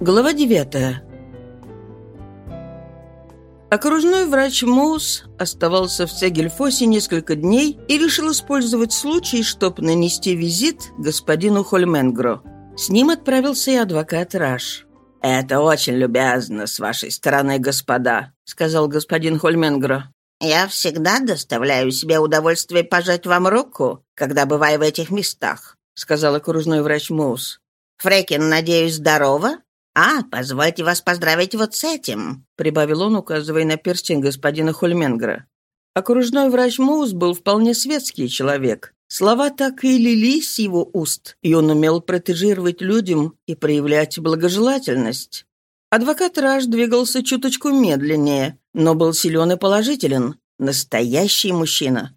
Глава 9 Окружной врач Моус оставался в Сегельфосе несколько дней и решил использовать случай, чтобы нанести визит господину Хольменгро. С ним отправился и адвокат Раш. «Это очень любезно с вашей стороны, господа», — сказал господин Хольменгро. «Я всегда доставляю себе удовольствие пожать вам руку, когда бываю в этих местах», — сказал окружной врач Моус. «Фрекин, надеюсь, здорова?» «А, позвольте вас поздравить вот с этим», — прибавил он, указывая на перстень господина Хольменгра. Окружной врач Моус был вполне светский человек. Слова так и лились с его уст, и он умел протежировать людям и проявлять благожелательность. Адвокат Раш двигался чуточку медленнее, но был силен и положителен. Настоящий мужчина.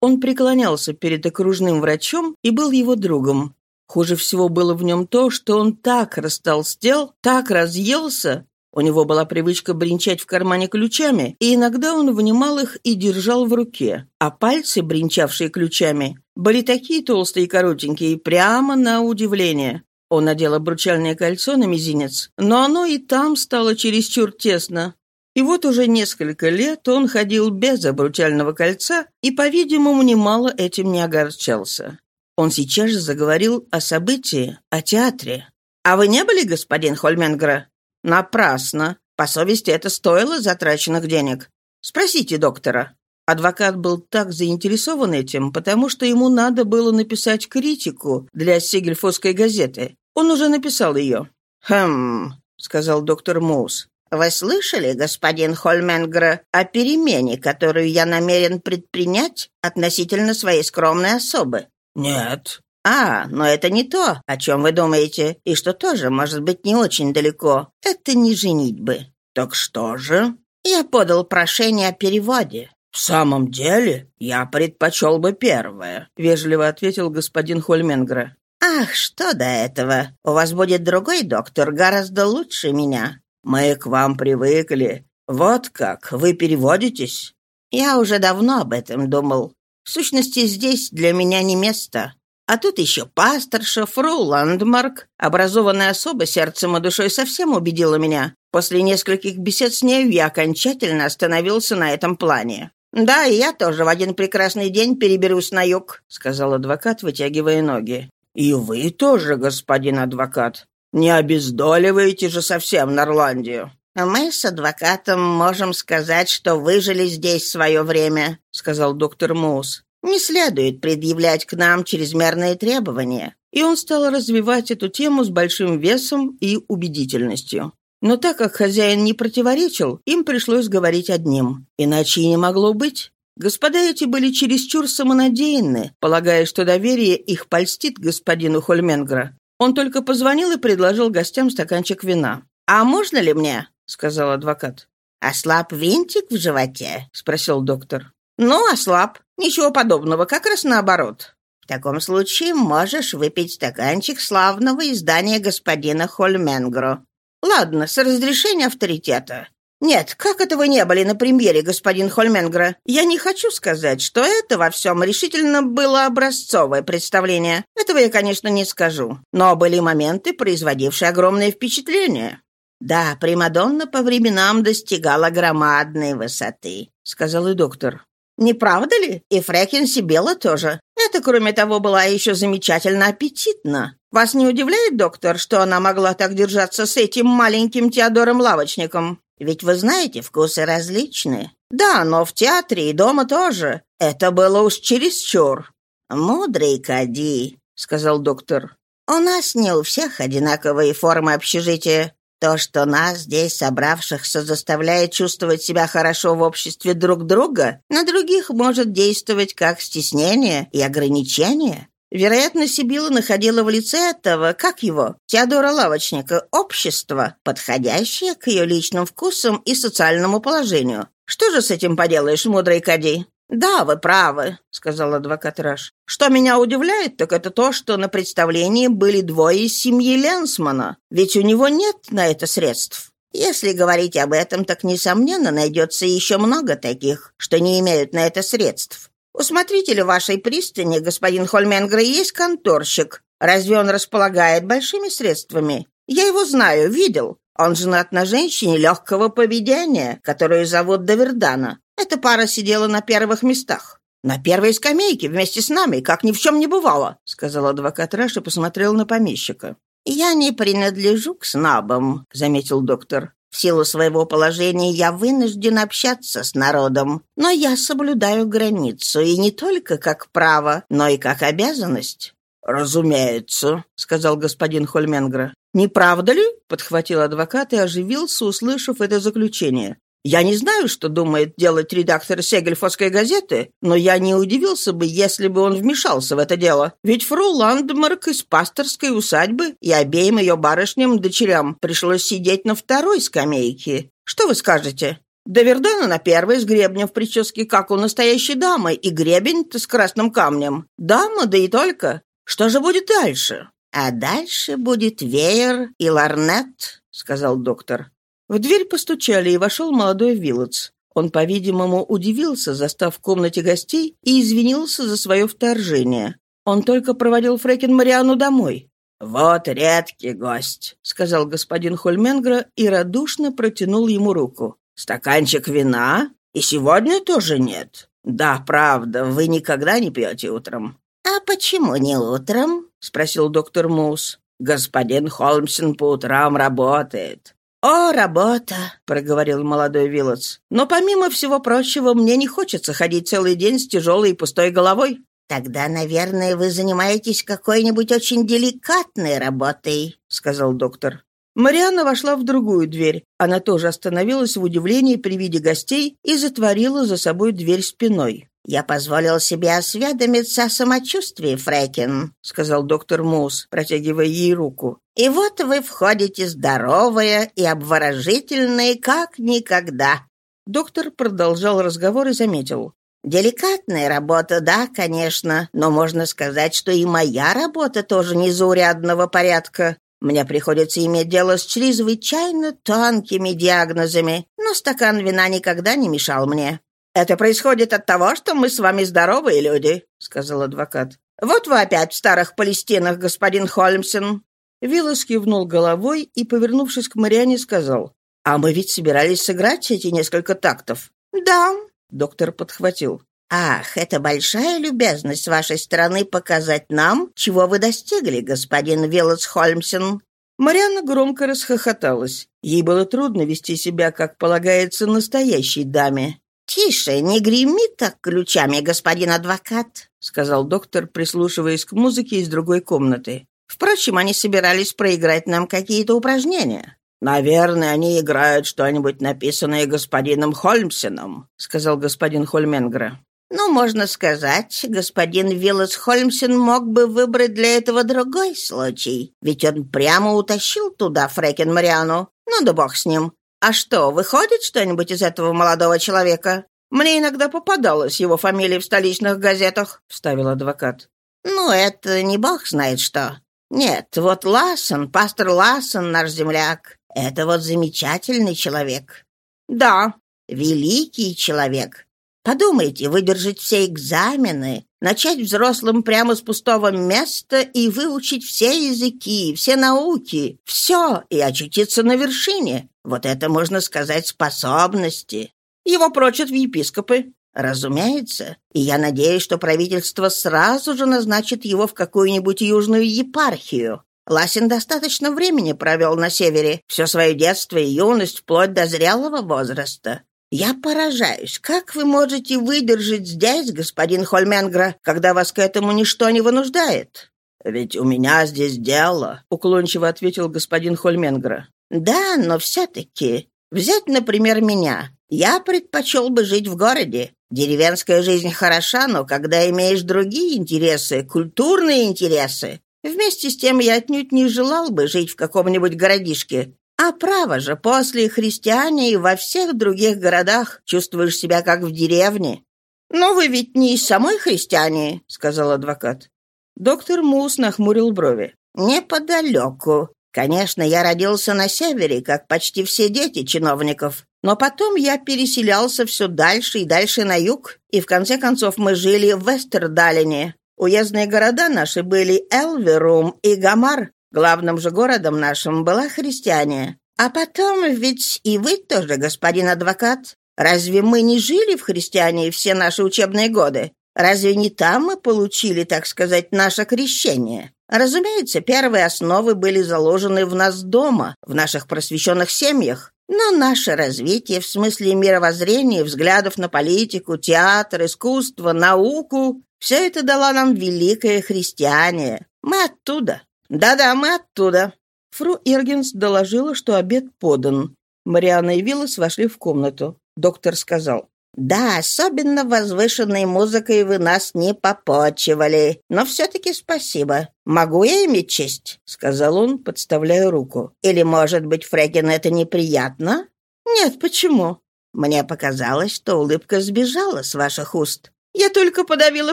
Он преклонялся перед окружным врачом и был его другом. Хуже всего было в нем то, что он так растолстел, так разъелся. У него была привычка бренчать в кармане ключами, и иногда он вынимал их и держал в руке. А пальцы, бренчавшие ключами, были такие толстые и коротенькие, прямо на удивление. Он надел обручальное кольцо на мизинец, но оно и там стало чересчур тесно. И вот уже несколько лет он ходил без обручального кольца и, по-видимому, немало этим не огорчался. Он сейчас же заговорил о событии, о театре. «А вы не были, господин Хольменгра?» «Напрасно. По совести это стоило затраченных денег. Спросите доктора». Адвокат был так заинтересован этим, потому что ему надо было написать критику для Сигельфосской газеты. Он уже написал ее. «Хм», — сказал доктор Моус. «Вы слышали, господин Хольменгра, о перемене, которую я намерен предпринять относительно своей скромной особы?» «Нет». «А, но это не то, о чем вы думаете, и что тоже может быть не очень далеко. Это не женитьбы». «Так что же?» «Я подал прошение о переводе». «В самом деле, я предпочел бы первое», — вежливо ответил господин Хольменгра. «Ах, что до этого? У вас будет другой доктор, гораздо лучше меня». «Мы к вам привыкли. Вот как, вы переводитесь?» «Я уже давно об этом думал. В сущности, здесь для меня не место. А тут еще пасторша, фру Ландмарк, образованная особа сердцем и душой, совсем убедила меня. После нескольких бесед с нею я окончательно остановился на этом плане. «Да, и я тоже в один прекрасный день переберусь на юг», — сказал адвокат, вытягивая ноги. «И вы тоже, господин адвокат. Не обездоливаете же совсем Норландию». «Мы с адвокатом можем сказать, что выжили здесь свое время», — сказал доктор Мус. «Не следует предъявлять к нам чрезмерные требования». И он стал развивать эту тему с большим весом и убедительностью. Но так как хозяин не противоречил, им пришлось говорить одним. Иначе и не могло быть. Господа эти были чересчур самонадеянны, полагая, что доверие их польстит господину Хольменгра. Он только позвонил и предложил гостям стаканчик вина. «А можно ли мне?» — сказал адвокат. «Ослаб винтик в животе?» — спросил доктор. «Ну, ослаб. Ничего подобного, как раз наоборот. В таком случае можешь выпить стаканчик славного издания господина Хольменгро. Ладно, с разрешения авторитета. Нет, как это вы не были на премьере, господин Хольменгро? Я не хочу сказать, что это во всем решительно было образцовое представление. Этого я, конечно, не скажу. Но были моменты, производившие огромное впечатление. «Да, Примадонна по временам достигала громадной высоты», — сказал и доктор. «Не правда ли? И Фрекин Сибела тоже. Это, кроме того, была еще замечательно аппетитна. Вас не удивляет, доктор, что она могла так держаться с этим маленьким Теодором-лавочником? Ведь вы знаете, вкусы различны. Да, но в театре и дома тоже. Это было уж чересчур». «Мудрый Кади», — сказал доктор. «У нас не у всех одинаковые формы общежития. То, что нас здесь, собравшихся, заставляет чувствовать себя хорошо в обществе друг друга, на других может действовать как стеснение и ограничение. Вероятно, Сибила находила в лице этого, как его, Теодора Лавочника, общество, подходящее к ее личным вкусам и социальному положению. Что же с этим поделаешь, мудрый Кади? «Да, вы правы», — сказал адвокат Раш. «Что меня удивляет, так это то, что на представлении были двое из семьи Ленсмана, ведь у него нет на это средств. Если говорить об этом, так, несомненно, найдется еще много таких, что не имеют на это средств. У смотрителя вашей пристани, господин Хольменгра, есть конторщик. Разве он располагает большими средствами? Я его знаю, видел. Он женат на женщине легкого поведения, которую зовут Давердана. Эта пара сидела на первых местах. «На первой скамейке вместе с нами, как ни в чем не бывало», — сказал адвокат Раш и посмотрел на помещика. «Я не принадлежу к снабам», — заметил доктор. «В силу своего положения я вынужден общаться с народом, но я соблюдаю границу, и не только как право, но и как обязанность». «Разумеется», — сказал господин Хольменгра. «Не правда ли?» — подхватил адвокат и оживился, услышав это заключение. «Я не знаю, что думает делать редактор Сегельфосской газеты, но я не удивился бы, если бы он вмешался в это дело. Ведь фру Ландмарк из пасторской усадьбы и обеим ее барышням-дочерям пришлось сидеть на второй скамейке. Что вы скажете?» Довердана на первой с гребнем в прическе, как у настоящей дамы, и гребень-то с красным камнем. Дама, да и только. Что же будет дальше?» «А дальше будет веер и ларнет», — сказал доктор. В дверь постучали, и вошел молодой Виллотс. Он, по-видимому, удивился, застав в комнате гостей, и извинился за свое вторжение. Он только проводил Фрекен Мариану домой. «Вот редкий гость», — сказал господин Хольменгра и радушно протянул ему руку. «Стаканчик вина? И сегодня тоже нет?» «Да, правда, вы никогда не пьете утром». «А почему не утром?» — спросил доктор Мус. «Господин Холмсен по утрам работает». «О, работа!» — проговорил молодой Виллотс. «Но помимо всего прочего, мне не хочется ходить целый день с тяжелой и пустой головой». «Тогда, наверное, вы занимаетесь какой-нибудь очень деликатной работой», — сказал доктор. Марианна вошла в другую дверь. Она тоже остановилась в удивлении при виде гостей и затворила за собой дверь спиной. «Я позволил себе осведомиться о самочувствии, Фрэкин», — сказал доктор Мус, протягивая ей руку. «И вот вы входите здоровая и обворожительная, как никогда». Доктор продолжал разговор и заметил. «Деликатная работа, да, конечно, но можно сказать, что и моя работа тоже незаурядного порядка. Мне приходится иметь дело с чрезвычайно тонкими диагнозами, но стакан вина никогда не мешал мне. «Это происходит от того, что мы с вами здоровые люди», — сказал адвокат. «Вот вы опять в старых Палестинах, господин Холмсен». Виллас кивнул головой и, повернувшись к Мариане, сказал, «А мы ведь собирались сыграть эти несколько тактов». «Да», — доктор подхватил. «Ах, это большая любезность с вашей стороны показать нам, чего вы достигли, господин Виллас Холмсен». Марианна громко расхохоталась. Ей было трудно вести себя, как полагается, настоящей даме. «Тише, не греми так ключами, господин адвокат», — сказал доктор, прислушиваясь к музыке из другой комнаты. «Впрочем, они собирались проиграть нам какие-то упражнения». «Наверное, они играют что-нибудь написанное господином Холмсеном», — сказал господин Хольменгра. Ну, можно сказать, господин Виллас Холмсен мог бы выбрать для этого другой случай, ведь он прямо утащил туда Фрекен Мариану. Ну да бог с ним. А что, выходит что-нибудь из этого молодого человека? Мне иногда попадалась его фамилия в столичных газетах, вставил адвокат. Ну, это не бог знает что. Нет, вот Лассен, пастор Лассен, наш земляк, это вот замечательный человек. Да, великий человек. Подумайте, выдержать все экзамены, начать взрослым прямо с пустого места и выучить все языки, все науки, все, и очутиться на вершине. Вот это, можно сказать, способности. Его прочат в епископы. Разумеется. И я надеюсь, что правительство сразу же назначит его в какую-нибудь южную епархию. Ласин достаточно времени провел на севере, все свое детство и юность вплоть до зрелого возраста. «Я поражаюсь, как вы можете выдержать здесь, господин Хольменгра, когда вас к этому ничто не вынуждает?» «Ведь у меня здесь дело», — уклончиво ответил господин Хольменгра. «Да, но все-таки. Взять, например, меня. Я предпочел бы жить в городе. Деревенская жизнь хороша, но когда имеешь другие интересы, культурные интересы, вместе с тем я отнюдь не желал бы жить в каком-нибудь городишке, а право же, после христиане и во всех других городах чувствуешь себя как в деревне. «Но вы ведь не из самой христиане», — сказал адвокат. Доктор Мус нахмурил брови. «Неподалеку. Конечно, я родился на севере, как почти все дети чиновников. Но потом я переселялся все дальше и дальше на юг, и в конце концов мы жили в Вестердалине. Уездные города наши были Элверум и Гамар, Главным же городом нашим была христиане. А потом ведь и вы тоже, господин адвокат. Разве мы не жили в христиане все наши учебные годы? Разве не там мы получили, так сказать, наше крещение? Разумеется, первые основы были заложены в нас дома, в наших просвещенных семьях. Но наше развитие в смысле мировоззрения, взглядов на политику, театр, искусство, науку — все это дало нам великое христиане. Мы оттуда. Да-да, мы оттуда. Фру Иргенс доложила, что обед подан. Марианна и Виллас вошли в комнату. Доктор сказал, «Да, особенно возвышенной музыкой вы нас не попочивали, но все-таки спасибо. Могу я иметь честь?» — сказал он, подставляя руку. «Или, может быть, Фрекин, это неприятно?» «Нет, почему?» «Мне показалось, что улыбка сбежала с ваших уст». «Я только подавила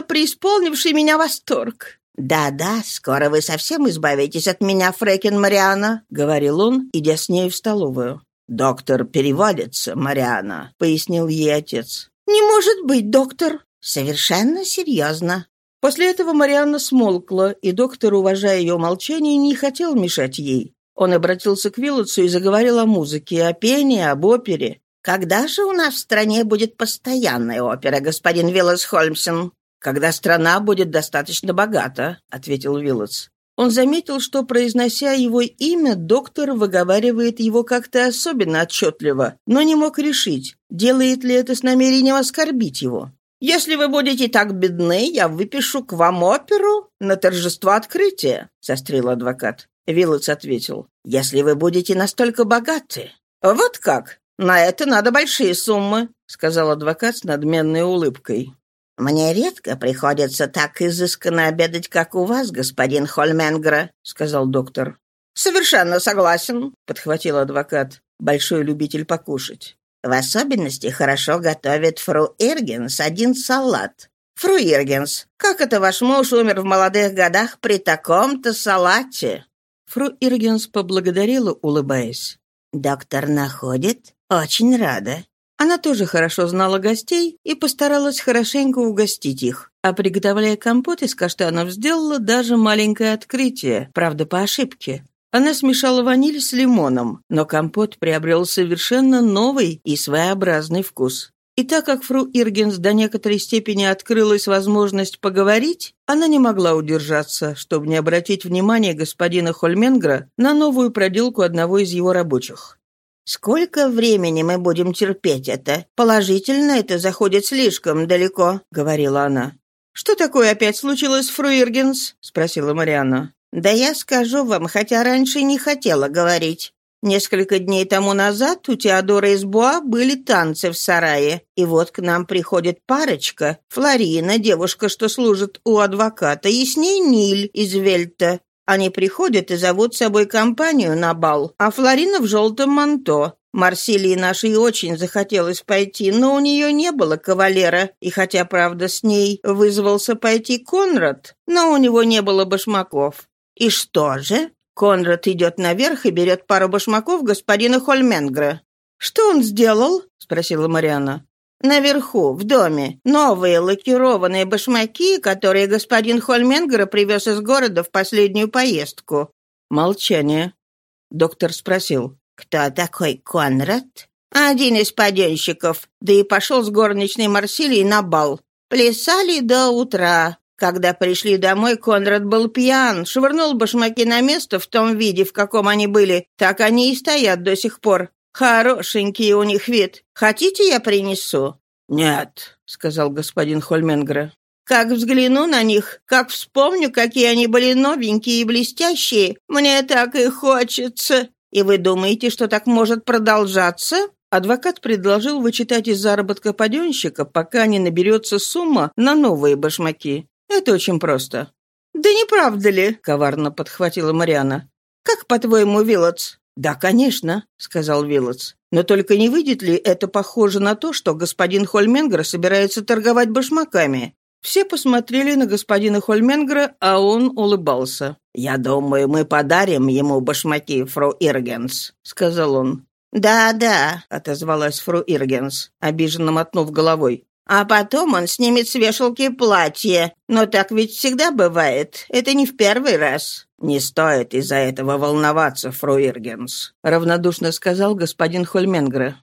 преисполнивший меня восторг». «Да-да, скоро вы совсем избавитесь от меня, Фрекин Мариана», — говорил он, идя с ней в столовую. «Доктор переводится, Мариана», — пояснил ей отец. «Не может быть, доктор!» «Совершенно серьезно». После этого Марианна смолкла, и доктор, уважая ее молчание, не хотел мешать ей. Он обратился к Виллотсу и заговорил о музыке, о пении, об опере. «Когда же у нас в стране будет постоянная опера, господин Виллос Хольмсен?» «Когда страна будет достаточно богата», — ответил Виллотс. Он заметил, что, произнося его имя, доктор выговаривает его как-то особенно отчетливо, но не мог решить, делает ли это с намерением оскорбить его. «Если вы будете так бедны, я выпишу к вам оперу на торжество открытия», — сострил адвокат. Виллотс ответил, «Если вы будете настолько богаты». «Вот как? На это надо большие суммы», — сказал адвокат с надменной улыбкой. «Мне редко приходится так изысканно обедать, как у вас, господин Хольменгра», — сказал доктор. «Совершенно согласен», — подхватил адвокат, большой любитель покушать. «В особенности хорошо готовит фру Иргенс один салат». «Фру Иргенс, как это ваш муж умер в молодых годах при таком-то салате?» Фру Иргенс поблагодарила, улыбаясь. «Доктор находит? Очень рада. Она тоже хорошо знала гостей и постаралась хорошенько угостить их. А приготовляя компот из каштанов, сделала даже маленькое открытие, правда, по ошибке. Она смешала ваниль с лимоном, но компот приобрел совершенно новый и своеобразный вкус. И так как фру Иргенс до некоторой степени открылась возможность поговорить, она не могла удержаться, чтобы не обратить внимание господина Хольменгра на новую проделку одного из его рабочих. «Сколько времени мы будем терпеть это? Положительно это заходит слишком далеко», — говорила она. «Что такое опять случилось, Фруиргенс?» — спросила Марианна. «Да я скажу вам, хотя раньше не хотела говорить. Несколько дней тому назад у Теодора из Буа были танцы в сарае, и вот к нам приходит парочка, Флорина, девушка, что служит у адвоката, и с ней Ниль из Вельта. Они приходят и зовут с собой компанию на бал, а Флорина в желтом манто. Марсилии нашей очень захотелось пойти, но у нее не было кавалера, и хотя, правда, с ней вызвался пойти Конрад, но у него не было башмаков. И что же? Конрад идет наверх и берет пару башмаков господина Хольменгра. «Что он сделал?» — спросила Мариана. Наверху, в доме, новые лакированные башмаки, которые господин Хольменгера привез из города в последнюю поездку». Молчание. Доктор спросил. «Кто такой Конрад?» «Один из паденщиков, да и пошел с горничной Марсилией на бал. Плясали до утра. Когда пришли домой, Конрад был пьян, швырнул башмаки на место в том виде, в каком они были. Так они и стоят до сих пор. Хорошенький у них вид. Хотите, я принесу?» «Нет», — сказал господин Хольменгре. «Как взгляну на них, как вспомню, какие они были новенькие и блестящие, мне так и хочется. И вы думаете, что так может продолжаться?» Адвокат предложил вычитать из заработка паденщика, пока не наберется сумма на новые башмаки. Это очень просто. «Да не правда ли?» — коварно подхватила Мариана. «Как, по-твоему, Вилотс, «Да, конечно», — сказал Виллотс. «Но только не выйдет ли это похоже на то, что господин Хольменгер собирается торговать башмаками?» Все посмотрели на господина Хольменгра, а он улыбался. «Я думаю, мы подарим ему башмаки, фру Иргенс», — сказал он. «Да-да», — отозвалась фру Иргенс, обиженно мотнув головой. «А потом он снимет с вешалки платье. Но так ведь всегда бывает. Это не в первый раз». «Не стоит из-за этого волноваться, фру Иргенс», — равнодушно сказал господин Хольменгре.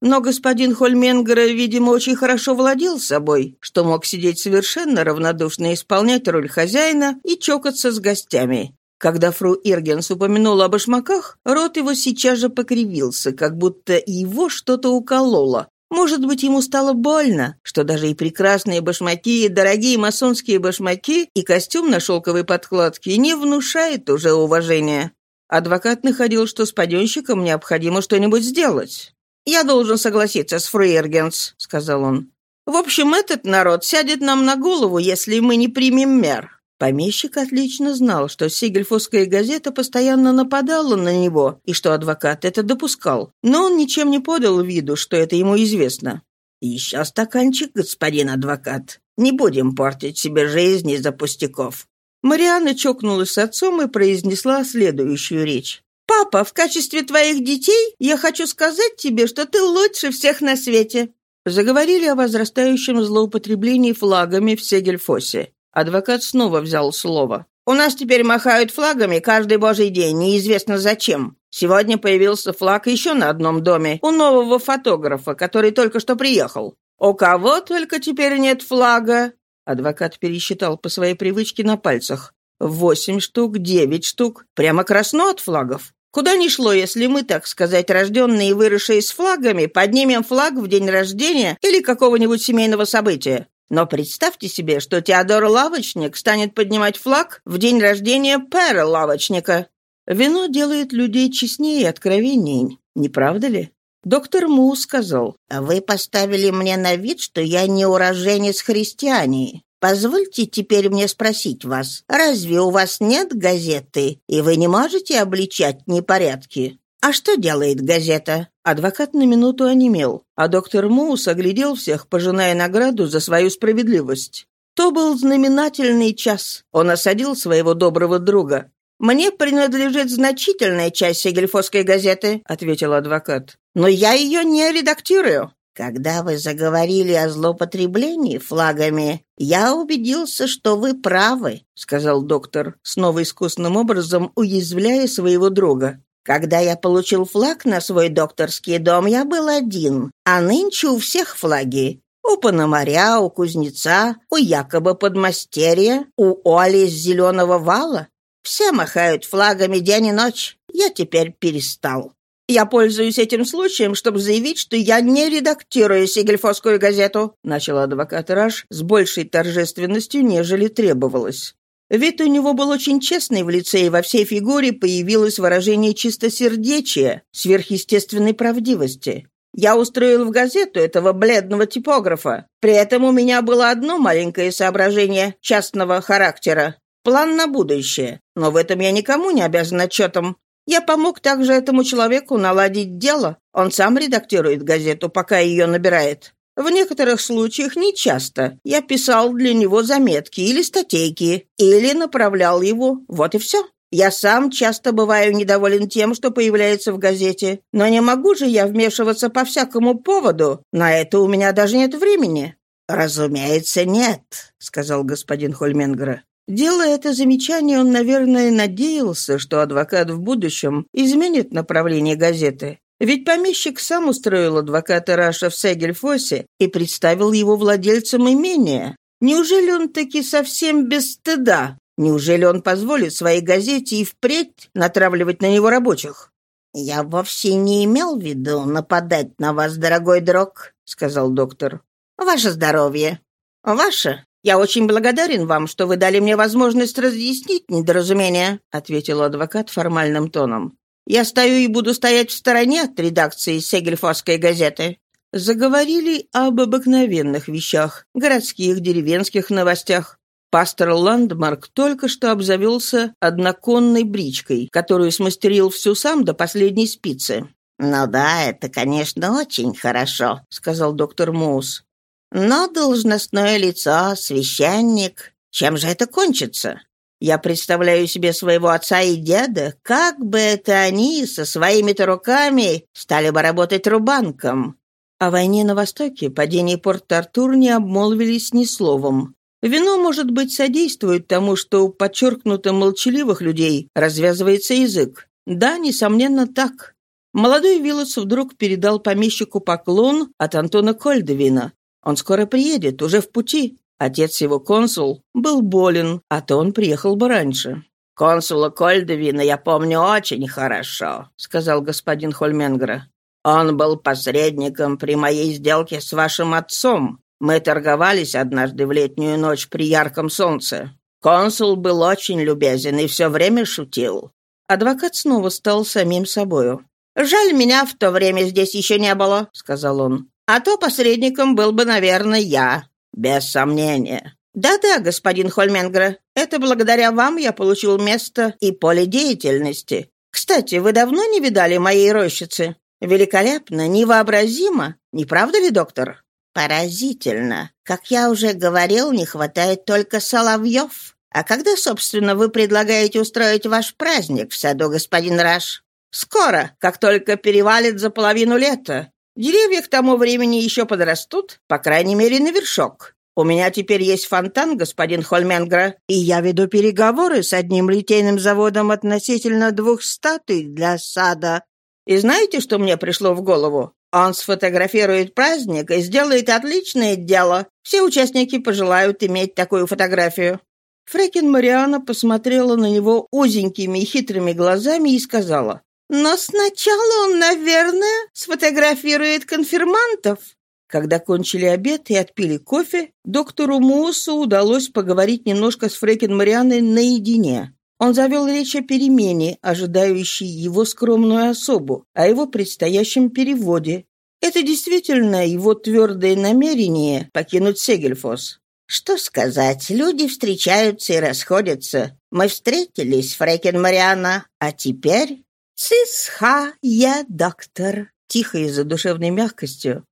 Но господин Хольменгре, видимо, очень хорошо владел собой, что мог сидеть совершенно равнодушно исполнять роль хозяина и чокаться с гостями. Когда фру Иргенс упомянула о башмаках, рот его сейчас же покривился, как будто его что-то укололо. Может быть, ему стало больно, что даже и прекрасные башмаки, и дорогие масонские башмаки, и костюм на шелковой подкладке не внушает уже уважения. Адвокат находил, что с паденщиком необходимо что-нибудь сделать. «Я должен согласиться с Фруергенс», — сказал он. «В общем, этот народ сядет нам на голову, если мы не примем мер. Помещик отлично знал, что Сигельфосская газета постоянно нападала на него, и что адвокат это допускал, но он ничем не подал виду, что это ему известно. «Еще стаканчик, господин адвокат. Не будем портить себе жизнь из-за пустяков». Марианна чокнулась с отцом и произнесла следующую речь. «Папа, в качестве твоих детей я хочу сказать тебе, что ты лучше всех на свете». Заговорили о возрастающем злоупотреблении флагами в Сегельфосе. Адвокат снова взял слово. «У нас теперь махают флагами каждый божий день, неизвестно зачем. Сегодня появился флаг еще на одном доме, у нового фотографа, который только что приехал. У кого только теперь нет флага?» Адвокат пересчитал по своей привычке на пальцах. «Восемь штук, девять штук. Прямо красно от флагов. Куда ни шло, если мы, так сказать, рожденные и выросшие с флагами, поднимем флаг в день рождения или какого-нибудь семейного события. Но представьте себе, что Теодор Лавочник станет поднимать флаг в день рождения Пэра Лавочника. Вино делает людей честнее и откровенней, не правда ли? Доктор Му сказал, «А «Вы поставили мне на вид, что я не уроженец христиане. Позвольте теперь мне спросить вас, разве у вас нет газеты, и вы не можете обличать непорядки?» «А что делает газета?» Адвокат на минуту онемел, а доктор Муус оглядел всех, пожиная награду за свою справедливость. То был знаменательный час. Он осадил своего доброго друга. «Мне принадлежит значительная часть Сегельфосской газеты», — ответил адвокат. «Но я ее не редактирую». «Когда вы заговорили о злоупотреблении флагами, я убедился, что вы правы», — сказал доктор, снова искусным образом уязвляя своего друга. Когда я получил флаг на свой докторский дом, я был один, а нынче у всех флаги. У Пономаря, у Кузнеца, у якобы подмастерья, у Оли с Зеленого вала. Все махают флагами день и ночь. Я теперь перестал. Я пользуюсь этим случаем, чтобы заявить, что я не редактирую Сигельфосскую газету», начал адвокат Раш с большей торжественностью, нежели требовалось. Вид у него был очень честный в лице, и во всей фигуре появилось выражение чистосердечия, сверхъестественной правдивости. Я устроил в газету этого бледного типографа. При этом у меня было одно маленькое соображение частного характера. План на будущее. Но в этом я никому не обязан отчетом. Я помог также этому человеку наладить дело. Он сам редактирует газету, пока ее набирает. В некоторых случаях, не часто, я писал для него заметки или статейки, или направлял его, вот и все. Я сам часто бываю недоволен тем, что появляется в газете, но не могу же я вмешиваться по всякому поводу, на это у меня даже нет времени». «Разумеется, нет», — сказал господин Хольменгра. Делая это замечание, он, наверное, надеялся, что адвокат в будущем изменит направление газеты. Ведь помещик сам устроил адвоката Раша в Сегельфосе и представил его владельцем имения. Неужели он таки совсем без стыда? Неужели он позволит своей газете и впредь натравливать на него рабочих? «Я вовсе не имел в виду нападать на вас, дорогой друг», — сказал доктор. «Ваше здоровье». «Ваше? Я очень благодарен вам, что вы дали мне возможность разъяснить недоразумение», — ответил адвокат формальным тоном. Я стою и буду стоять в стороне от редакции Сегельфосской газеты». Заговорили об обыкновенных вещах, городских, деревенских новостях. Пастор Ландмарк только что обзавелся одноконной бричкой, которую смастерил всю сам до последней спицы. «Ну да, это, конечно, очень хорошо», — сказал доктор Моус. «Но должностное лицо, священник, чем же это кончится? Я представляю себе своего отца и деда, как бы это они со своими-то руками стали бы работать рубанком. О войне на Востоке, падении Порт-Артур не обмолвились ни словом. Вино, может быть, содействует тому, что у подчеркнуто молчаливых людей развязывается язык. Да, несомненно, так. Молодой Виллос вдруг передал помещику поклон от Антона Кольдевина. Он скоро приедет, уже в пути. Отец его, консул, был болен, а то он приехал бы раньше. «Консула Кольдевина я помню очень хорошо», — сказал господин Хольменгра. «Он был посредником при моей сделке с вашим отцом. Мы торговались однажды в летнюю ночь при ярком солнце. Консул был очень любезен и все время шутил». Адвокат снова стал самим собою. «Жаль, меня в то время здесь еще не было», — сказал он. «А то посредником был бы, наверное, я, без сомнения». «Да-да, господин Хольменгра, это благодаря вам я получил место и поле деятельности. Кстати, вы давно не видали моей рощицы? Великолепно, невообразимо, не правда ли, доктор?» «Поразительно. Как я уже говорил, не хватает только соловьев. А когда, собственно, вы предлагаете устроить ваш праздник в саду, господин Раш?» «Скоро, как только перевалит за половину лета. Деревья к тому времени еще подрастут, по крайней мере, на вершок. У меня теперь есть фонтан, господин Хольменгра, и я веду переговоры с одним литейным заводом относительно двух статуй для сада. И знаете, что мне пришло в голову? Он сфотографирует праздник и сделает отличное дело. Все участники пожелают иметь такую фотографию». Фрекин Мариана посмотрела на него узенькими и хитрыми глазами и сказала, «Но сначала он, наверное, сфотографирует конфирмантов». Когда кончили обед и отпили кофе, доктору Муусу удалось поговорить немножко с Фрекин Марианой наедине. Он завел речь о перемене, ожидающей его скромную особу, о его предстоящем переводе. Это действительно его твердое намерение покинуть Сегельфос. Что сказать, люди встречаются и расходятся. Мы встретились, Фрекин Мариана, а теперь... «Цисха, я доктор», — тихо и задушевной мягкостью.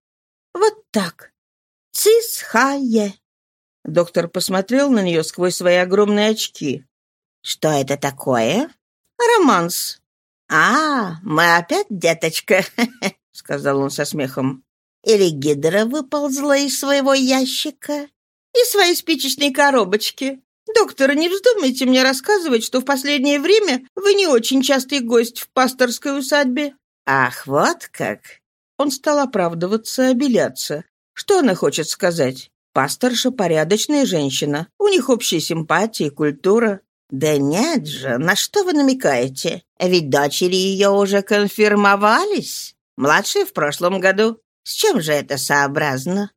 «Вот так. Цисхае». Доктор посмотрел на нее сквозь свои огромные очки. «Что это такое?» «Романс». «А, мы опять, деточка», — сказал он со смехом. «Или гидра выползла из своего ящика?» «Из своей спичечной коробочки. Доктор, не вздумайте мне рассказывать, что в последнее время вы не очень частый гость в пасторской усадьбе». «Ах, вот как!» Он стал оправдываться, обеляться. Что она хочет сказать? Пасторша порядочная женщина. У них общие симпатии, культура. «Да нет же, на что вы намекаете? Ведь дочери ее уже конфирмовались. Младшие в прошлом году. С чем же это сообразно?»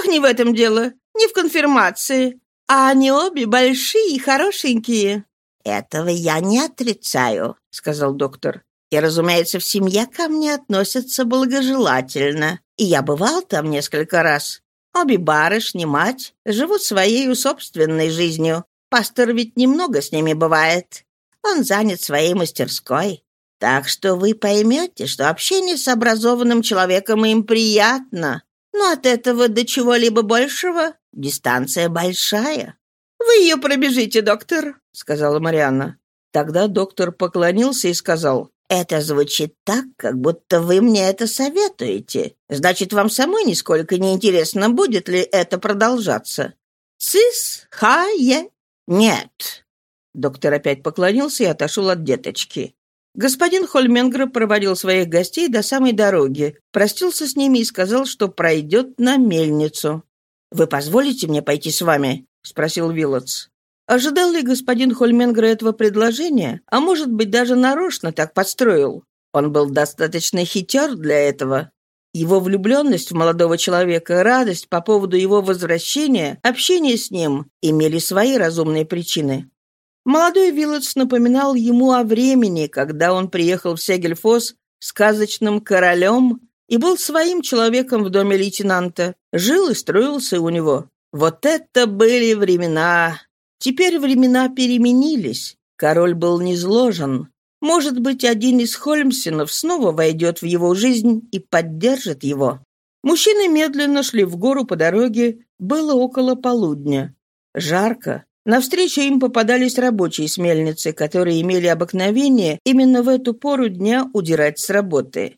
«Ах, не в этом дело. Не в конфирмации. А они обе большие и хорошенькие». «Этого я не отрицаю», — сказал доктор. «И, разумеется, в семье ко мне относятся благожелательно. И я бывал там несколько раз. Обе барышни, мать, живут своей собственной жизнью. Пастор ведь немного с ними бывает. Он занят своей мастерской. Так что вы поймете, что общение с образованным человеком им приятно. Но от этого до чего-либо большего дистанция большая. «Вы ее пробежите, доктор», — сказала Марианна. Тогда доктор поклонился и сказал, «Это звучит так, как будто вы мне это советуете. Значит, вам самой нисколько не интересно, будет ли это продолжаться». «Цис, ха, е, «Нет». Доктор опять поклонился и отошел от деточки. Господин Хольменгер проводил своих гостей до самой дороги, простился с ними и сказал, что пройдет на мельницу. «Вы позволите мне пойти с вами?» — спросил Виллотс. Ожидал ли господин Хольменгер этого предложения, а может быть, даже нарочно так подстроил? Он был достаточно хитер для этого. Его влюбленность в молодого человека, радость по поводу его возвращения, общение с ним имели свои разумные причины. Молодой Виллотс напоминал ему о времени, когда он приехал в Сегельфос сказочным королем и был своим человеком в доме лейтенанта, жил и строился у него. Вот это были времена! Теперь времена переменились. Король был низложен, может быть, один из Хольмсенов снова войдет в его жизнь и поддержит его. Мужчины медленно шли в гору по дороге, было около полудня. Жарко. Навстречу им попадались рабочие с мельницы, которые имели обыкновение именно в эту пору дня удирать с работы.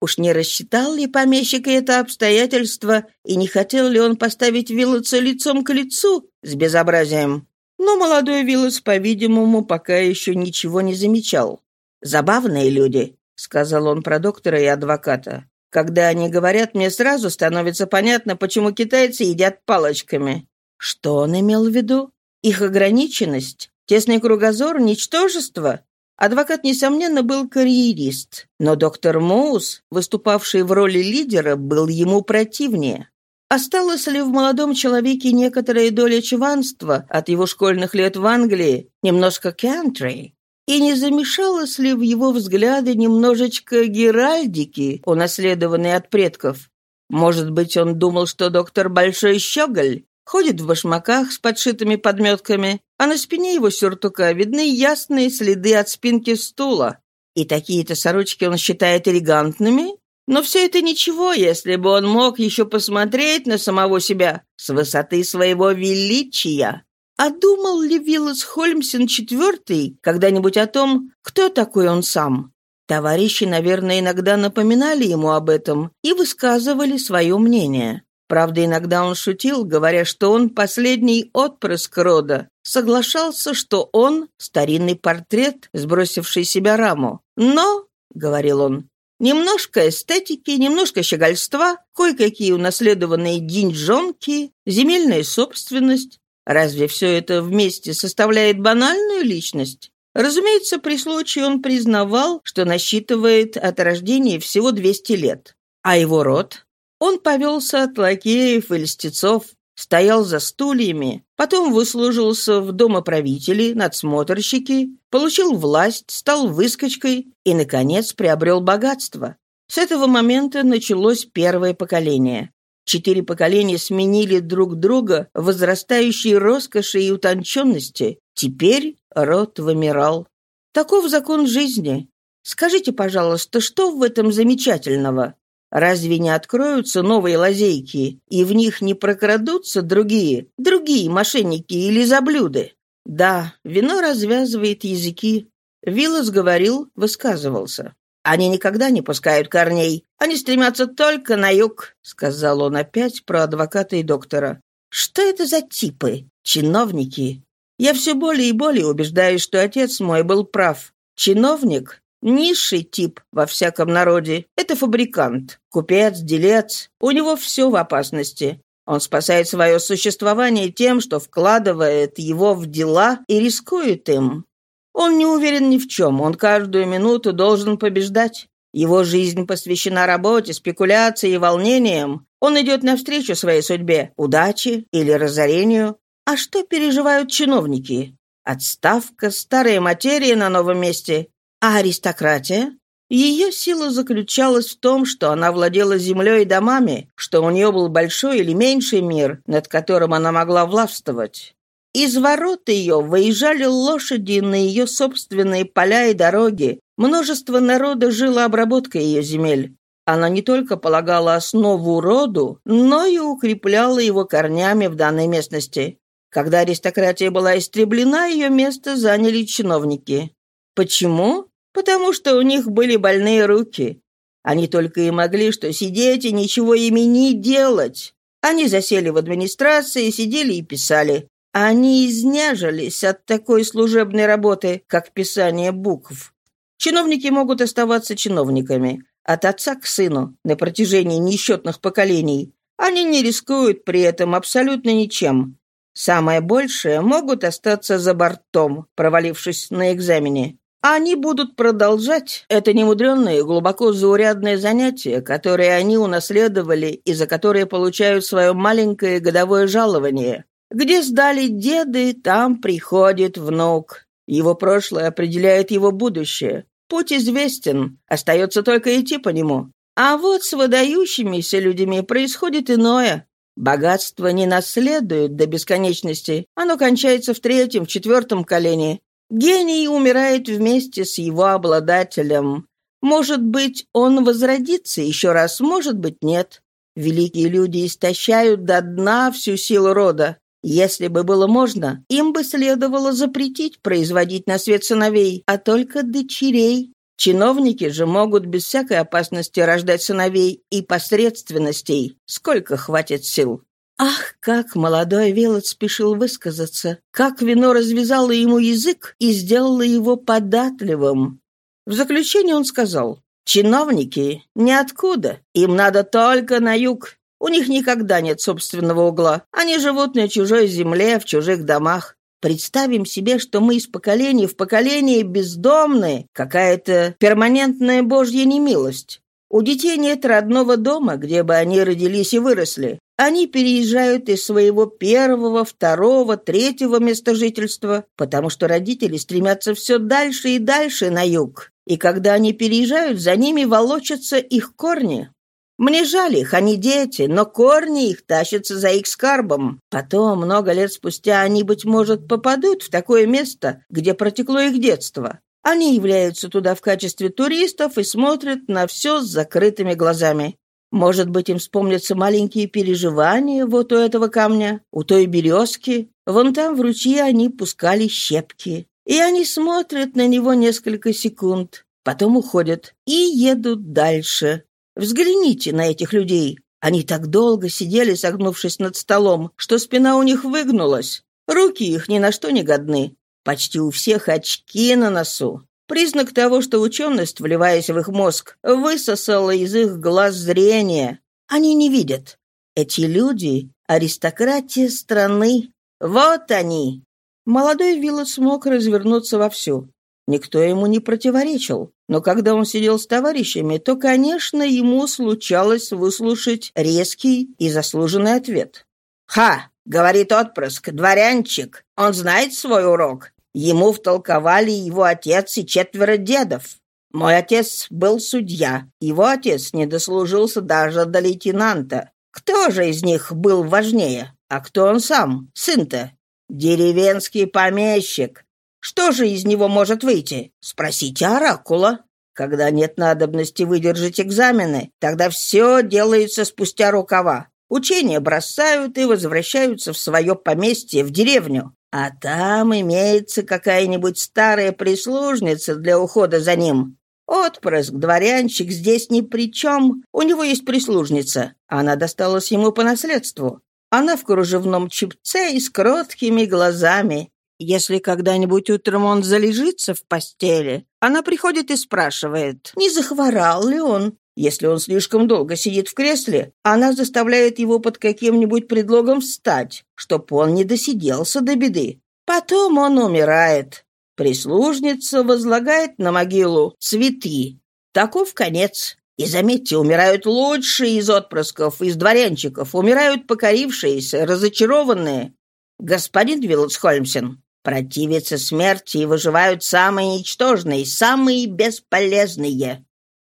Уж не рассчитал ли помещик это обстоятельство, и не хотел ли он поставить Виллоца лицом к лицу с безобразием. Но молодой Виллас, по-видимому, пока еще ничего не замечал. «Забавные люди», — сказал он про доктора и адвоката. «Когда они говорят, мне сразу становится понятно, почему китайцы едят палочками». Что он имел в виду? Их ограниченность? Тесный кругозор? Ничтожество? Адвокат, несомненно, был карьерист, но доктор Моус, выступавший в роли лидера, был ему противнее. Осталось ли в молодом человеке некоторая доля чванства от его школьных лет в Англии, немножко кантри? И не замешалось ли в его взгляде немножечко геральдики, унаследованной от предков? Может быть, он думал, что доктор Большой Щеголь ходит в башмаках с подшитыми подметками, а на спине его сюртука видны ясные следы от спинки стула. И такие-то сорочки он считает элегантными. Но все это ничего, если бы он мог еще посмотреть на самого себя с высоты своего величия. А думал ли Виллас Хольмсен IV когда-нибудь о том, кто такой он сам? Товарищи, наверное, иногда напоминали ему об этом и высказывали свое мнение. Правда, иногда он шутил, говоря, что он последний отпрыск рода. Соглашался, что он — старинный портрет, сбросивший себя раму. Но, — говорил он, — немножко эстетики, немножко щегольства, кое-какие унаследованные деньжонки, земельная собственность. Разве все это вместе составляет банальную личность? Разумеется, при случае он признавал, что насчитывает от рождения всего 200 лет. А его род? Он повелся от лакеев и льстецов, стоял за стульями, потом выслужился в домоправители, надсмотрщики, получил власть, стал выскочкой и, наконец, приобрел богатство. С этого момента началось первое поколение. Четыре поколения сменили друг друга в возрастающей роскоши и утонченности. Теперь род вымирал. Таков закон жизни. Скажите, пожалуйста, что в этом замечательного? Разве не откроются новые лазейки, и в них не прокрадутся другие, другие мошенники или заблюды? Да, вино развязывает языки. Виллас говорил, высказывался. «Они никогда не пускают корней. Они стремятся только на юг», — сказал он опять про адвоката и доктора. «Что это за типы? Чиновники?» Я все более и более убеждаюсь, что отец мой был прав. Чиновник Низший тип во всяком народе – это фабрикант, купец, делец. У него все в опасности. Он спасает свое существование тем, что вкладывает его в дела и рискует им. Он не уверен ни в чем, он каждую минуту должен побеждать. Его жизнь посвящена работе, спекуляции и волнениям. Он идет навстречу своей судьбе, удаче или разорению. А что переживают чиновники? Отставка, старая материя на новом месте а аристократия? Ее сила заключалась в том, что она владела землей и домами, что у нее был большой или меньший мир, над которым она могла властвовать. Из ворот ее выезжали лошади на ее собственные поля и дороги. Множество народа жило обработкой ее земель. Она не только полагала основу роду, но и укрепляла его корнями в данной местности. Когда аристократия была истреблена, ее место заняли чиновники. Почему? Потому что у них были больные руки. Они только и могли что сидеть и ничего ими не делать. Они засели в администрации, сидели и писали. Они изняжились от такой служебной работы, как писание букв. Чиновники могут оставаться чиновниками, от отца к сыну, на протяжении несчетных поколений. Они не рискуют при этом абсолютно ничем. Самое большее могут остаться за бортом, провалившись на экзамене. Они будут продолжать это немудренное глубоко заурядное занятие, которое они унаследовали и за которое получают свое маленькое годовое жалование. Где сдали деды, там приходит внук. Его прошлое определяет его будущее. Путь известен, остается только идти по нему. А вот с выдающимися людьми происходит иное. Богатство не наследует до бесконечности. Оно кончается в третьем, в четвертом колене. Гений умирает вместе с его обладателем. Может быть, он возродится еще раз, может быть, нет. Великие люди истощают до дна всю силу рода. Если бы было можно, им бы следовало запретить производить на свет сыновей, а только дочерей. Чиновники же могут без всякой опасности рождать сыновей и посредственностей, сколько хватит сил. Ах, как молодой Велот спешил высказаться, как вино развязало ему язык и сделало его податливым. В заключение он сказал, «Чиновники ниоткуда, им надо только на юг. У них никогда нет собственного угла. Они живут на чужой земле, в чужих домах. Представим себе, что мы из поколения в поколение бездомные, какая-то перманентная божья немилость. У детей нет родного дома, где бы они родились и выросли. Они переезжают из своего первого, второго, третьего места жительства, потому что родители стремятся все дальше и дальше на юг. И когда они переезжают, за ними волочатся их корни. Мне жаль их, они дети, но корни их тащатся за их скарбом. Потом, много лет спустя, они, быть может, попадут в такое место, где протекло их детство. Они являются туда в качестве туристов и смотрят на все с закрытыми глазами. Может быть, им вспомнятся маленькие переживания вот у этого камня, у той березки. Вон там в ручье они пускали щепки. И они смотрят на него несколько секунд, потом уходят и едут дальше, Взгляните на этих людей. Они так долго сидели, согнувшись над столом, что спина у них выгнулась. Руки их ни на что не годны. Почти у всех очки на носу. Признак того, что ученость, вливаясь в их мозг, высосала из их глаз зрение. Они не видят. Эти люди — аристократия страны. Вот они. Молодой Виллот смог развернуться вовсю. Никто ему не противоречил. Но когда он сидел с товарищами, то, конечно, ему случалось выслушать резкий и заслуженный ответ. «Ха!» — говорит отпрыск, дворянчик. Он знает свой урок. Ему втолковали его отец и четверо дедов. Мой отец был судья. Его отец не дослужился даже до лейтенанта. Кто же из них был важнее? А кто он сам? Сын-то? Деревенский помещик. Что же из него может выйти? Спросите оракула. Когда нет надобности выдержать экзамены, тогда все делается спустя рукава. Учения бросают и возвращаются в свое поместье, в деревню. А там имеется какая-нибудь старая прислужница для ухода за ним. Отпрыск, дворянчик здесь ни при чем. У него есть прислужница. Она досталась ему по наследству. Она в кружевном чепце и с кроткими глазами. Если когда-нибудь утром он залежится в постели, она приходит и спрашивает, не захворал ли он. Если он слишком долго сидит в кресле, она заставляет его под каким-нибудь предлогом встать, чтоб он не досиделся до беды. Потом он умирает. Прислужница возлагает на могилу цветы. Таков конец. И заметьте, умирают лучшие из отпрысков, из дворянчиков, умирают покорившиеся, разочарованные. Господин Виллотсхольмсен, Противятся смерти и выживают самые ничтожные, самые бесполезные.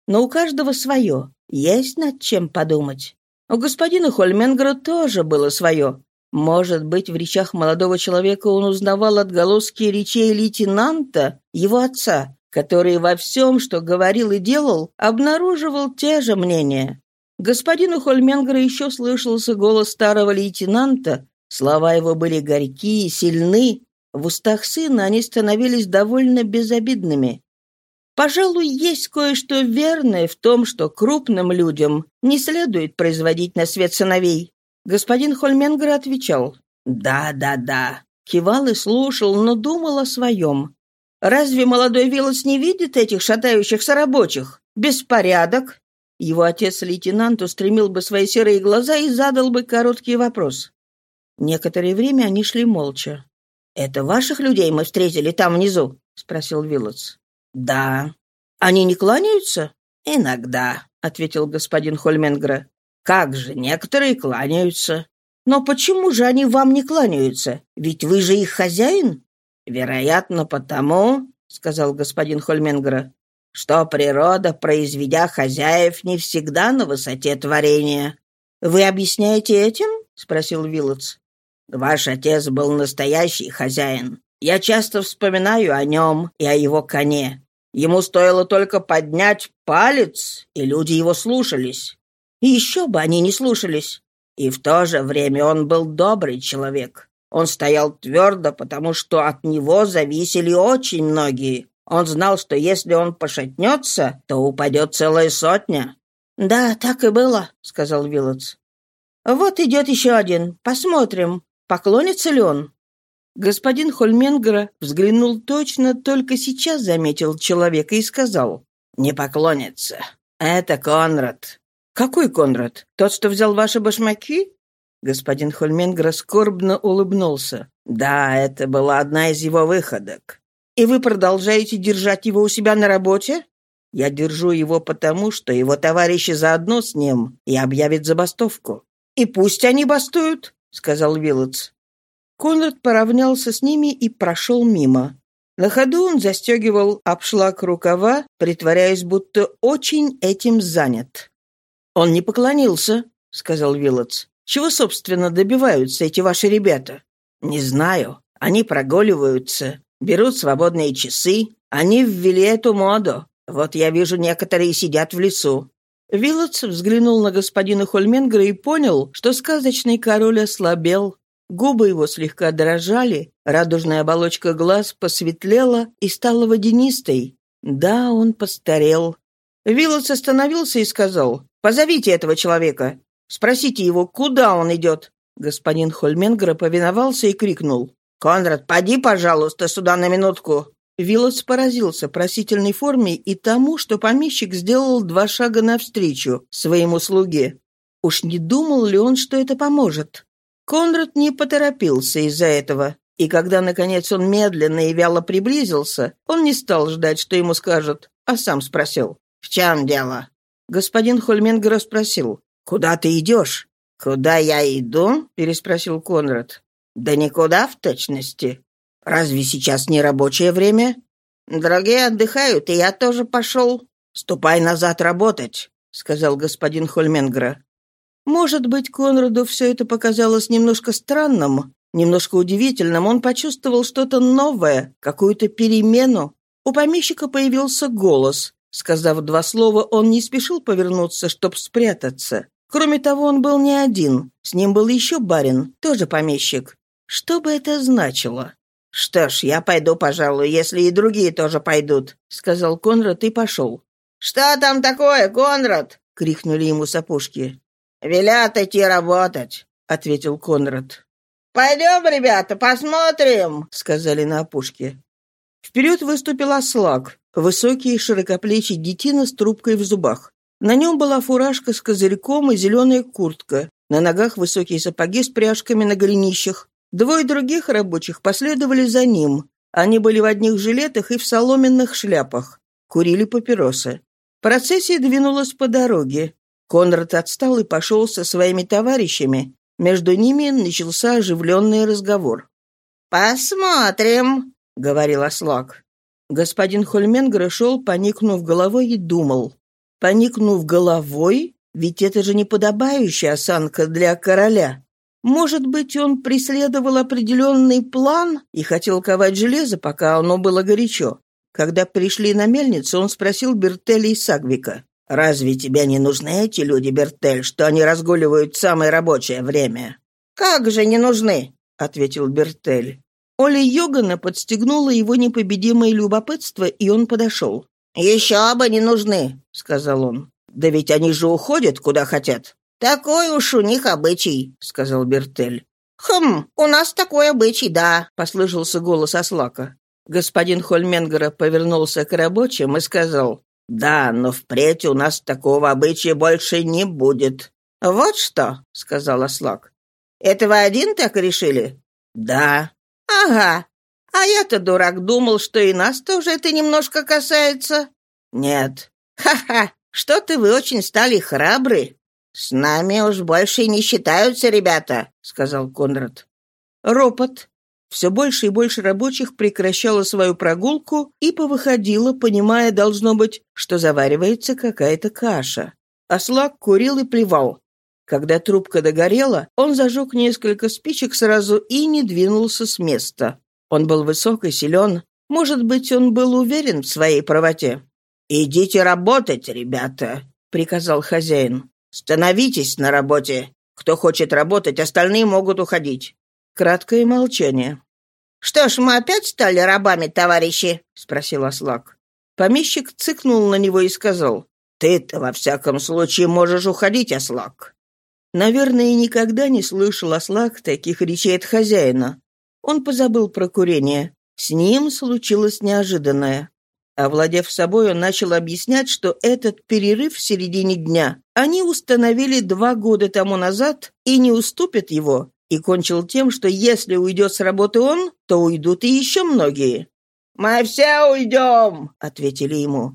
Но у каждого свое. Есть над чем подумать. У господина Хольменгра тоже было свое. Может быть, в речах молодого человека он узнавал отголоски речей лейтенанта, его отца, который во всем, что говорил и делал, обнаруживал те же мнения. Господину Хольменгра еще слышался голос старого лейтенанта, слова его были горькие, сильны, в устах сына они становились довольно безобидными. Пожалуй, есть кое-что верное в том, что крупным людям не следует производить на свет сыновей. Господин Хольменгер отвечал «Да, да, да». Кивал и слушал, но думал о своем. Разве молодой Вилос не видит этих шатающихся рабочих? Беспорядок. Его отец-лейтенант устремил бы свои серые глаза и задал бы короткий вопрос. Некоторое время они шли молча. «Это ваших людей мы встретили там внизу?» — спросил Виллотс. «Да». «Они не кланяются?» «Иногда», — ответил господин Хольменгра. «Как же, некоторые кланяются». «Но почему же они вам не кланяются? Ведь вы же их хозяин?» «Вероятно, потому», — сказал господин Хольменгра, «что природа, произведя хозяев, не всегда на высоте творения». «Вы объясняете этим?» — спросил Виллотс. Ваш отец был настоящий хозяин. Я часто вспоминаю о нем и о его коне. Ему стоило только поднять палец, и люди его слушались. И еще бы они не слушались. И в то же время он был добрый человек. Он стоял твердо, потому что от него зависели очень многие. Он знал, что если он пошатнется, то упадет целая сотня. «Да, так и было», — сказал Виллотс. Вот идет еще один. Посмотрим, поклонится ли он. Господин Хольменгера взглянул точно, только сейчас заметил человека и сказал. «Не поклонится. Это Конрад». «Какой Конрад? Тот, что взял ваши башмаки?» Господин Хольменгер скорбно улыбнулся. «Да, это была одна из его выходок. И вы продолжаете держать его у себя на работе?» «Я держу его потому, что его товарищи заодно с ним и объявят забастовку». «И пусть они бастуют», — сказал Виллотс. Конрад поравнялся с ними и прошел мимо. На ходу он застегивал обшлаг рукава, притворяясь, будто очень этим занят. «Он не поклонился», — сказал Виллотс. «Чего, собственно, добиваются эти ваши ребята?» «Не знаю. Они прогуливаются, берут свободные часы. Они ввели эту моду. Вот я вижу, некоторые сидят в лесу». Виллотс взглянул на господина Хольменгера и понял, что сказочный король ослабел. Губы его слегка дрожали, радужная оболочка глаз посветлела и стала водянистой. Да, он постарел. Виллотс остановился и сказал, «Позовите этого человека. Спросите его, куда он идет». Господин Хольменгер повиновался и крикнул, «Конрад, поди, пожалуйста, сюда на минутку». Виллотс поразился просительной форме и тому, что помещик сделал два шага навстречу своему слуге. Уж не думал ли он, что это поможет? Конрад не поторопился из-за этого, и когда, наконец, он медленно и вяло приблизился, он не стал ждать, что ему скажут, а сам спросил. «В чем дело?» Господин Хольменгер спросил. «Куда ты идешь?» «Куда я иду?» — переспросил Конрад. «Да никуда в точности. Разве сейчас не рабочее время?» «Другие отдыхают, и я тоже пошел». «Ступай назад работать», — сказал господин Хольменгра. Может быть, Конраду все это показалось немножко странным, немножко удивительным. Он почувствовал что-то новое, какую-то перемену. У помещика появился голос. Сказав два слова, он не спешил повернуться, чтобы спрятаться. Кроме того, он был не один. С ним был еще барин, тоже помещик. Что бы это значило? «Что ж, я пойду, пожалуй, если и другие тоже пойдут», — сказал Конрад и пошел. «Что там такое, Конрад?» — крикнули ему с опушки. «Велят идти работать», — ответил Конрад. «Пойдем, ребята, посмотрим», — сказали на опушке. Вперед выступил ослак, высокий широкоплечий детина с трубкой в зубах. На нем была фуражка с козырьком и зеленая куртка. На ногах высокие сапоги с пряжками на голенищах. Двое других рабочих последовали за ним. Они были в одних жилетах и в соломенных шляпах. Курили папиросы. Процессия двинулась по дороге. Конрад отстал и пошел со своими товарищами. Между ними начался оживленный разговор. «Посмотрим», — говорил Ослак. Господин Хольменгер шел, поникнув головой, и думал. Поникнув головой? Ведь это же неподобающая осанка для короля. Может быть, он преследовал определенный план и хотел ковать железо, пока оно было горячо. Когда пришли на мельницу, он спросил Бертеля и Сагвика. «Разве тебе не нужны эти люди, Бертель, что они разгуливают в самое рабочее время?» «Как же не нужны?» — ответил Бертель. Оля Йогана подстегнула его непобедимое любопытство, и он подошел. «Еще бы не нужны», — сказал он. «Да ведь они же уходят, куда хотят». «Такой уж у них обычай», — сказал Бертель. «Хм, у нас такой обычай, да», — послышался голос Ослака. Господин Хольменгера повернулся к рабочим и сказал, «Да, но впредь у нас такого обычая больше не будет». «Вот что», — сказал Ослак. «Это вы один так решили?» «Да». «Ага. А я-то, дурак, думал, что и нас тоже это немножко касается». «Нет». «Ха-ха, что-то вы очень стали храбры». «С нами уж больше не считаются ребята», — сказал Конрад. Ропот. Все больше и больше рабочих прекращало свою прогулку и повыходило, понимая, должно быть, что заваривается какая-то каша. Ослак курил и плевал. Когда трубка догорела, он зажег несколько спичек сразу и не двинулся с места. Он был высок и силен. Может быть, он был уверен в своей правоте. «Идите работать, ребята», — приказал хозяин. «Становитесь на работе. Кто хочет работать, остальные могут уходить». Краткое молчание. «Что ж, мы опять стали рабами, товарищи?» — спросил Ослак. Помещик цыкнул на него и сказал. «Ты-то, во всяком случае, можешь уходить, Ослак». Наверное, никогда не слышал Аслак таких речей от хозяина. Он позабыл про курение. С ним случилось неожиданное. Овладев собой, он начал объяснять, что этот перерыв в середине дня они установили два года тому назад и не уступят его, и кончил тем, что если уйдет с работы он, то уйдут и еще многие. «Мы все уйдем!» — ответили ему.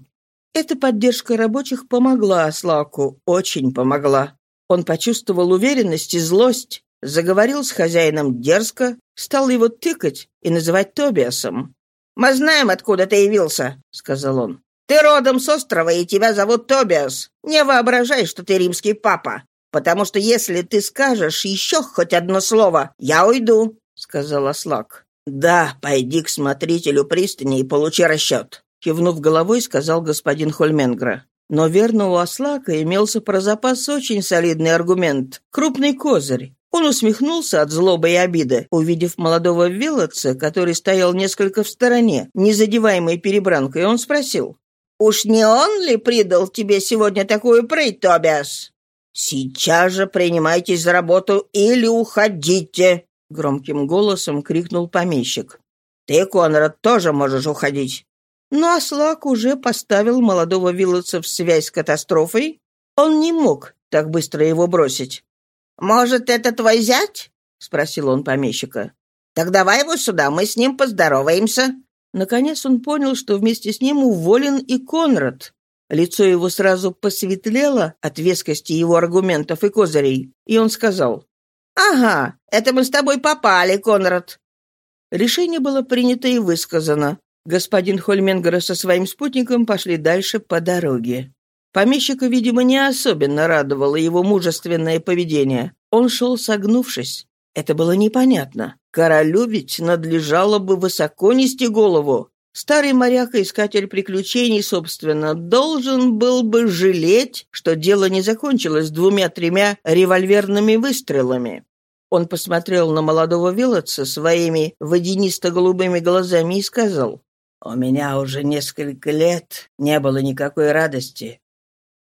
Эта поддержка рабочих помогла Аслаку, очень помогла. Он почувствовал уверенность и злость, заговорил с хозяином дерзко, стал его тыкать и называть Тобиасом. «Мы знаем, откуда ты явился», — сказал он. «Ты родом с острова, и тебя зовут Тобиас. Не воображай, что ты римский папа, потому что если ты скажешь еще хоть одно слово, я уйду», — сказал Аслак. «Да, пойди к смотрителю пристани и получи расчет», — кивнув головой, сказал господин Хольменгра. Но верно у Аслака имелся про запас очень солидный аргумент, крупный козырь. Он усмехнулся от злобы и обиды, увидев молодого Виллотса, который стоял несколько в стороне, не задеваемой перебранкой, он спросил. «Уж не он ли придал тебе сегодня такую прыть, Тобиас?» «Сейчас же принимайтесь за работу или уходите!» — громким голосом крикнул помещик. «Ты, Конрад, тоже можешь уходить». Но Аслак уже поставил молодого Виллотса в связь с катастрофой. Он не мог так быстро его бросить. «Может, это твой зять?» — спросил он помещика. «Так давай его сюда, мы с ним поздороваемся». Наконец он понял, что вместе с ним уволен и Конрад. Лицо его сразу посветлело от вескости его аргументов и козырей, и он сказал, «Ага, это мы с тобой попали, Конрад». Решение было принято и высказано. Господин Хольменгера со своим спутником пошли дальше по дороге. Помещика, видимо, не особенно радовало его мужественное поведение. Он шел согнувшись. Это было непонятно. Королю ведь надлежало бы высоко нести голову. Старый моряк и искатель приключений, собственно, должен был бы жалеть, что дело не закончилось двумя-тремя револьверными выстрелами. Он посмотрел на молодого Вилотса своими водянисто-голубыми глазами и сказал, «У меня уже несколько лет не было никакой радости».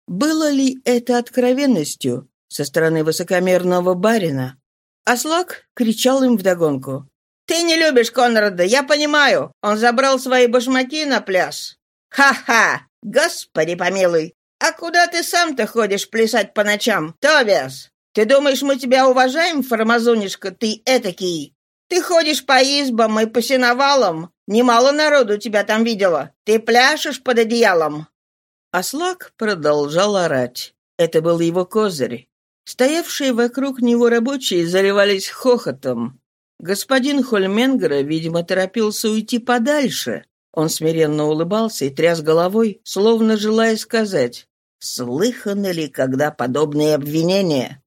Было ли это откровенностью со стороны высокомерного барина? Аслак кричал им вдогонку. «Ты не любишь Конрада, я понимаю. Он забрал свои башмаки на пляс». «Ха-ха! Господи помилуй! А куда ты сам-то ходишь плясать по ночам, Тобиас? Ты думаешь, мы тебя уважаем, формазунишка, ты этакий? Ты ходишь по избам и по сеновалам. Немало народу тебя там видела. Ты пляшешь под одеялом». Аслак продолжал орать. Это был его козырь. Стоявшие вокруг него рабочие заливались хохотом. Господин Хольменгера, видимо, торопился уйти подальше. Он смиренно улыбался и тряс головой, словно желая сказать, «Слыхано ли, когда подобные обвинения?»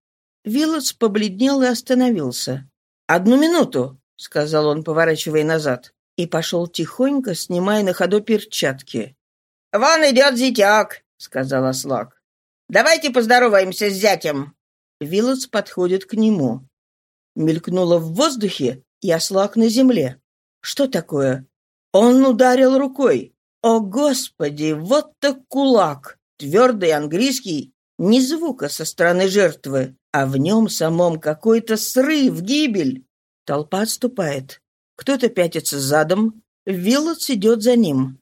Виллотс побледнел и остановился. «Одну минуту», — сказал он, поворачивая назад, и пошел тихонько, снимая на ходу перчатки. «Вон идет зятек», — сказал Аслак. «Давайте поздороваемся с зятем». Виллотс подходит к нему мелькнуло в воздухе, и ослак на земле. Что такое? Он ударил рукой. О, Господи, вот так кулак! Твердый английский, ни звука со стороны жертвы, а в нем самом какой-то срыв, гибель. Толпа отступает. Кто-то пятится задом. Виллотс идет за ним.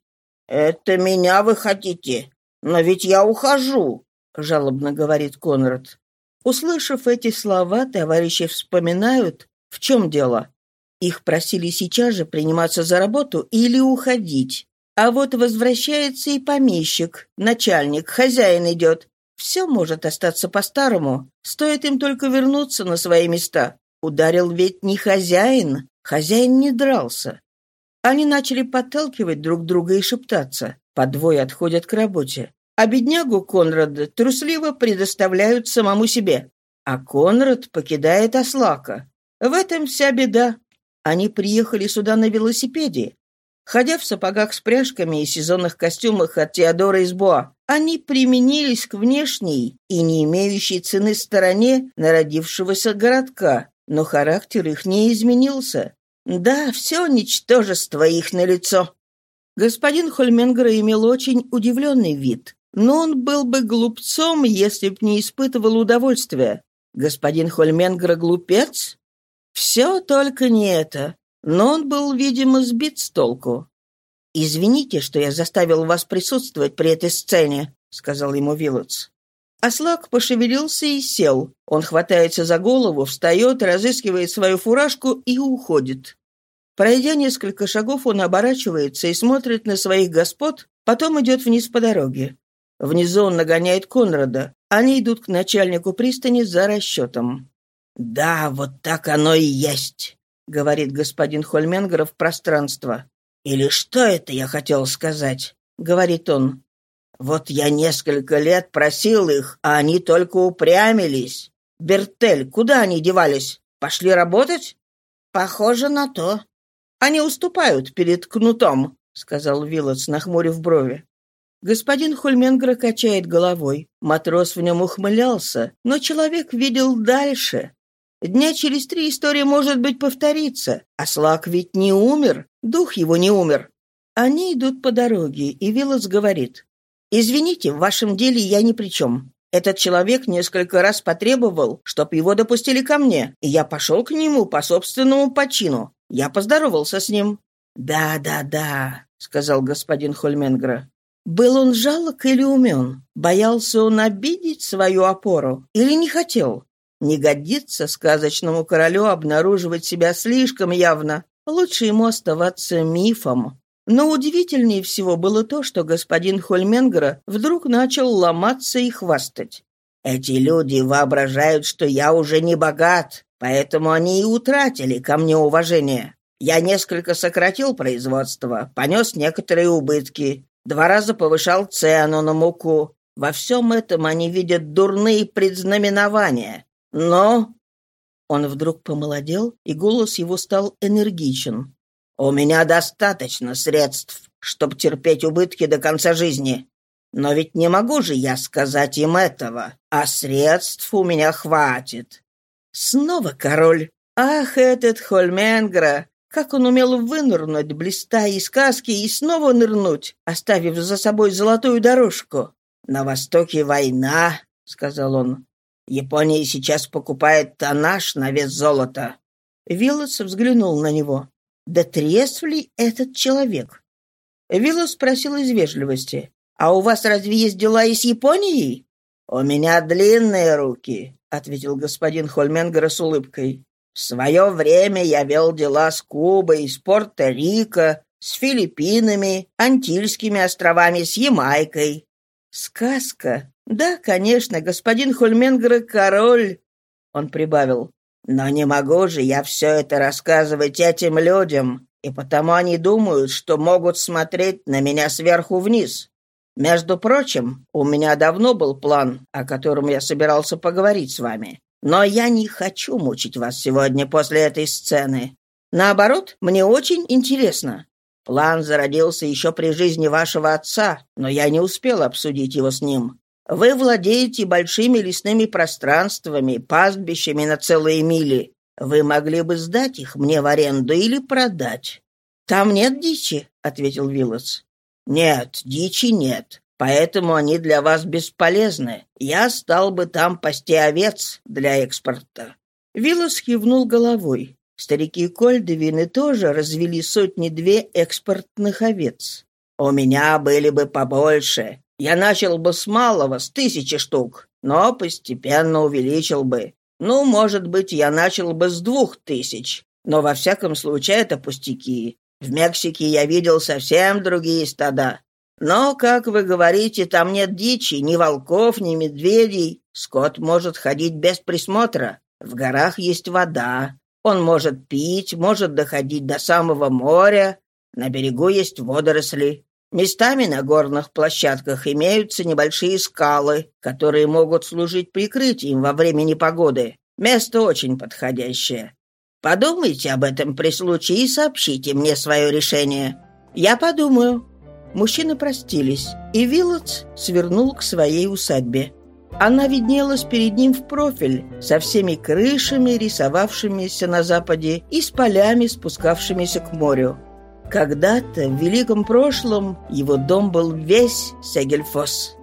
«Это меня вы хотите? Но ведь я ухожу», — жалобно говорит Конрад. Услышав эти слова, товарищи вспоминают, в чем дело. Их просили сейчас же приниматься за работу или уходить. А вот возвращается и помещик, начальник, хозяин идет. Все может остаться по-старому, стоит им только вернуться на свои места. Ударил ведь не хозяин, хозяин не дрался. Они начали подталкивать друг друга и шептаться. По двое отходят к работе а беднягу Конрада трусливо предоставляют самому себе. А Конрад покидает Ослака. В этом вся беда. Они приехали сюда на велосипеде. Ходя в сапогах с пряжками и сезонных костюмах от Теодора из Боа, они применились к внешней и не имеющей цены стороне народившегося городка, но характер их не изменился. Да, все ничтожество их налицо. Господин Хольменгер имел очень удивленный вид. Но он был бы глупцом, если б не испытывал удовольствия. Господин Хольменгра глупец? Все только не это. Но он был, видимо, сбит с толку. «Извините, что я заставил вас присутствовать при этой сцене», — сказал ему Вилотс. Аслак пошевелился и сел. Он хватается за голову, встает, разыскивает свою фуражку и уходит. Пройдя несколько шагов, он оборачивается и смотрит на своих господ, потом идет вниз по дороге. Внизу он нагоняет Конрада. Они идут к начальнику пристани за расчетом. «Да, вот так оно и есть», — говорит господин Хольменгер в пространство. «Или что это я хотел сказать?» — говорит он. «Вот я несколько лет просил их, а они только упрямились. Бертель, куда они девались? Пошли работать?» «Похоже на то», «Они уступают перед кнутом», — сказал Виллотс, нахмурив брови. Господин Хульменгра качает головой. Матрос в нем ухмылялся, но человек видел дальше. Дня через три история, может быть, повторится. А Слак ведь не умер, дух его не умер. Они идут по дороге, и Виллотс говорит. «Извините, в вашем деле я ни при чем. Этот человек несколько раз потребовал, чтоб его допустили ко мне, и я пошел к нему по собственному почину. Я поздоровался с ним». «Да, да, да», — сказал господин Хольменгра. «Был он жалок или умен? Боялся он обидеть свою опору или не хотел? Не годится сказочному королю обнаруживать себя слишком явно. Лучше ему оставаться мифом». Но удивительнее всего было то, что господин Хольменгера вдруг начал ломаться и хвастать. «Эти люди воображают, что я уже не богат, Поэтому они и утратили ко мне уважение. Я несколько сократил производство, понес некоторые убытки, два раза повышал цену на муку. Во всем этом они видят дурные предзнаменования. Но...» Он вдруг помолодел, и голос его стал энергичен. «У меня достаточно средств, чтобы терпеть убытки до конца жизни. Но ведь не могу же я сказать им этого, а средств у меня хватит. Снова король. Ах, этот Хольменгра! Как он умел вынырнуть, блистая из сказки, и снова нырнуть, оставив за собой золотую дорожку. «На Востоке война», — сказал он. «Япония сейчас покупает тоннаж на вес золота». Виллос взглянул на него. «Да трезв ли этот человек?» Виллос спросил из вежливости. «А у вас разве есть дела и с Японией?» «У меня длинные руки. — ответил господин Хольменгер с улыбкой. «В свое время я вел дела с Кубой, с Порто-Рико, с Филиппинами, Антильскими островами, с Ямайкой». «Сказка? Да, конечно, господин Хольменгер — король», — он прибавил. «Но не могу же я все это рассказывать этим людям, и потому они думают, что могут смотреть на меня сверху вниз. Между прочим, у меня давно был план, о котором я собирался поговорить с вами. Но я не хочу мучить вас сегодня после этой сцены. Наоборот, мне очень интересно. План зародился еще при жизни вашего отца, но я не успел обсудить его с ним. Вы владеете большими лесными пространствами, пастбищами на целые мили. Вы могли бы сдать их мне в аренду или продать. «Там нет дичи», — ответил Виллос. «Нет, дичи нет. Поэтому они для вас бесполезны. Я стал бы там пасти овец для экспорта». Виллос кивнул головой. Старики Кольдевины тоже развели сотни-две экспортных овец. «У меня были бы побольше. Я начал бы с малого, с тысячи штук, но постепенно увеличил бы. Ну, может быть, я начал бы с двух тысяч, но во всяком случае это пустяки. В Мексике я видел совсем другие стада. Но, как вы говорите, там нет дичи, ни волков, ни медведей. Скот может ходить без присмотра. В горах есть вода. Он может пить, может доходить до самого моря. На берегу есть водоросли. Местами на горных площадках имеются небольшие скалы, которые могут служить прикрытием во время непогоды. Место очень подходящее. Подумайте об этом при случае и сообщите мне свое решение. Я подумаю». Мужчины простились, и Виллотс свернул к своей усадьбе. Она виднелась перед ним в профиль, со всеми крышами, рисовавшимися на западе, и с полями, спускавшимися к морю. Когда-то, в великом прошлом, его дом был весь Сегельфос.